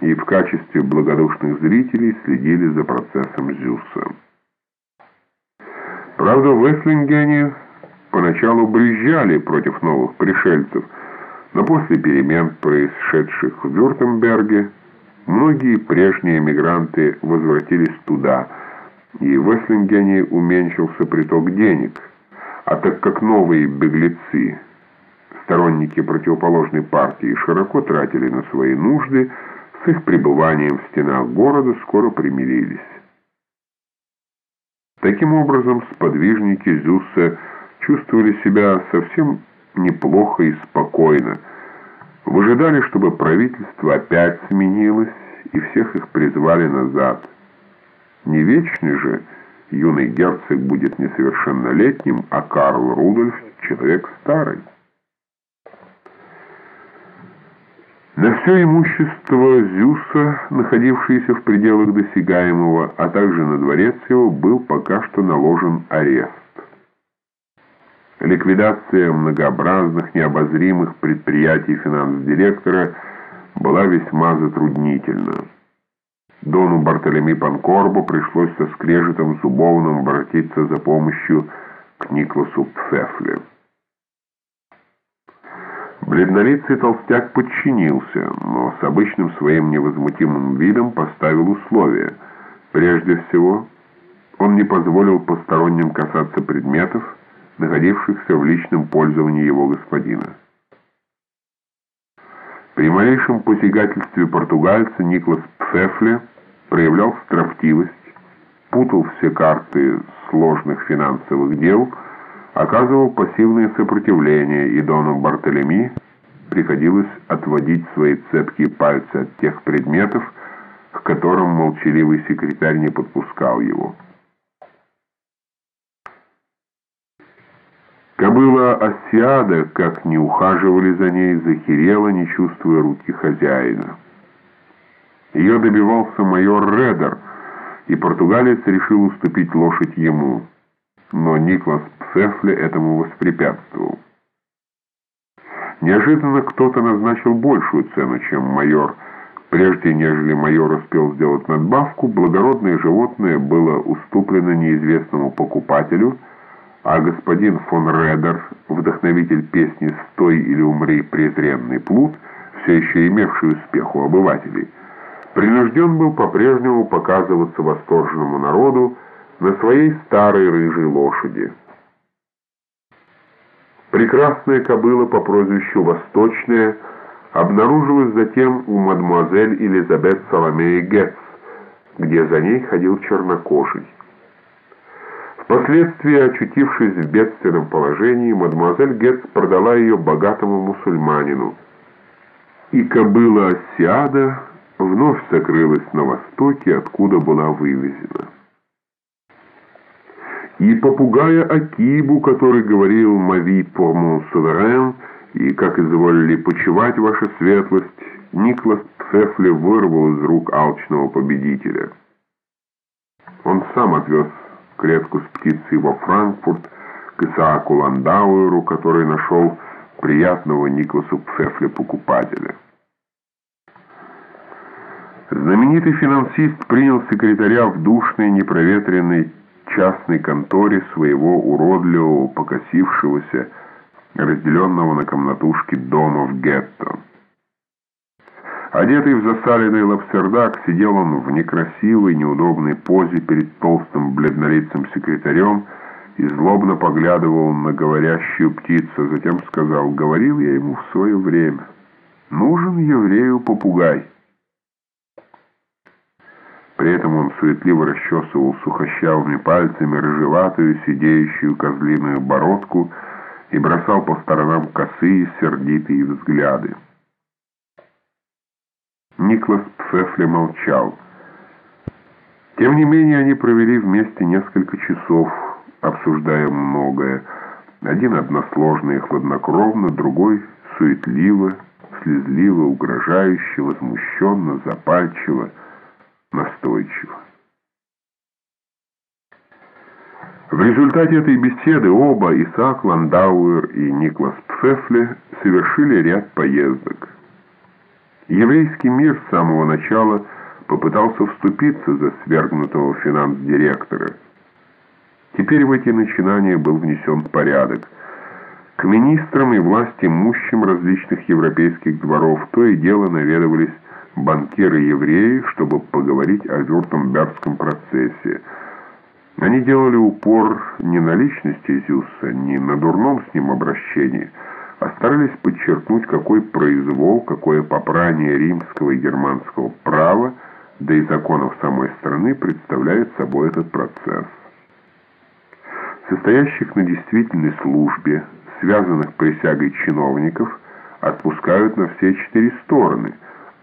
и в качестве благодушных зрителей следили за процессом Зюса. Правда, в Эслингене поначалу брюзжали против новых пришельцев, но после перемен, происшедших в Вюртемберге, многие прежние эмигранты возвратились туда, и в Эслингене уменьшился приток денег, а так как новые беглецы, сторонники противоположной партии, широко тратили на свои нужды, с их пребыванием в стенах города скоро примирились. Таким образом, сподвижники Зюсса чувствовали себя совсем неплохо и спокойно, выжидали, чтобы правительство опять сменилось, и всех их призвали назад. Не вечный же юный герцог будет несовершеннолетним, а Карл Рудольф — человек старый. На все имущество Зюса, находившееся в пределах досягаемого, а также на дворец его, был пока что наложен арест. Ликвидация многообразных, необозримых предприятий финанс-директора была весьма затруднительна. Дону Бартолеми Панкорбу пришлось со скрежетом зубовным обратиться за помощью к Никласу Пфефле. Бледнолицый толстяк подчинился, но с обычным своим невозмутимым видом поставил условия. Прежде всего, он не позволил посторонним касаться предметов, находившихся в личном пользовании его господина. При малейшем посягательстве португальца Никлас Пфефле проявлял строптивость, путал все карты сложных финансовых дел, оказывал пассивное сопротивление, и Дону Бартолеми приходилось отводить свои цепкие пальцы от тех предметов, к которым молчаливый секретарь не подпускал его. Кобыла Осиада, как не ухаживали за ней, захерела, не чувствуя руки хозяина. Ее добивался майор Редер, и португалец решил уступить лошадь ему. Но Никлас Пфефле этому воспрепятствовал. Неожиданно кто-то назначил большую цену, чем майор. Прежде нежели майор успел сделать надбавку, благородное животное было уступлено неизвестному покупателю – а господин фон Редер, вдохновитель песни «Стой или умри, презренный плут», все еще имевший успех у обывателей, принужден был по-прежнему показываться восторженному народу на своей старой рыжей лошади. Прекрасная кобыла по прозвищу «Восточная» обнаружилась затем у мадемуазель Элизабет Соломеи Гетц, где за ней ходил чернокожий. Впоследствии, очутившись в бедственном положении, мадемуазель Гетц продала ее богатому мусульманину. И кобыла Асиада вновь сокрылась на востоке, откуда была вывезена. И попугая Акибу, который говорил «Мави по мон суверен», и, как изволили почевать ваша светлость, Никлас Пфефле вырвал из рук алчного победителя. Он сам отвез клетку с птицей во Франкфурт к Исааку Ландауэру, который нашел приятного Никласу Пфефле покупателя. Знаменитый финансист принял секретаря в душной, непроветренной частной конторе своего уродливого, покосившегося, разделенного на комнатушки дома в гетто. Одетый в засаленный лапсердак, сидел он в некрасивой, неудобной позе перед толстым бледнолицым секретарем и злобно поглядывал на говорящую птицу, затем сказал, говорил я ему в свое время, нужен еврею попугай. При этом он суетливо расчесывал сухощавыми пальцами рыжеватую, сидеющую козлиную бородку и бросал по сторонам косые, сердитые взгляды. Никлас Пфефле молчал. Тем не менее, они провели вместе несколько часов, обсуждая многое. Один односложно и хладнокровно, другой суетливо, слезливо, угрожающе, возмущенно, запальчиво, настойчиво. В результате этой беседы оба, Исаак Ландауэр и Никлас Пфефле, совершили ряд поездок. Еврейский мир с самого начала попытался вступиться за свергнутого финанс-директора. Теперь в эти начинания был внесен порядок. К министрам и власти имущим различных европейских дворов то и дело наведывались банкиры-евреи, чтобы поговорить о Вюртембергском процессе. Они делали упор не на личности Зюса, не на дурном с ним обращении, а старались подчеркнуть, какой произвол, какое попрание римского и германского права, да и законов самой страны представляет собой этот процесс. Состоящих на действительной службе, связанных присягой чиновников, отпускают на все четыре стороны,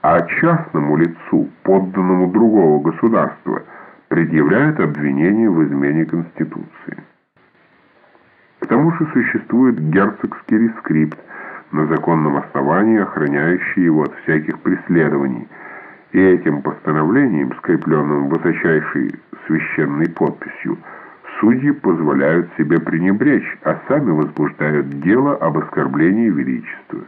а частному лицу, подданному другого государства, предъявляют обвинение в измене Конституции. К тому же существует герцогский рескрипт, на законном основании охраняющий его от всяких преследований, и этим постановлением, скрепленным высочайшей священной подписью, судьи позволяют себе пренебречь, а сами возбуждают дело об оскорблении величества.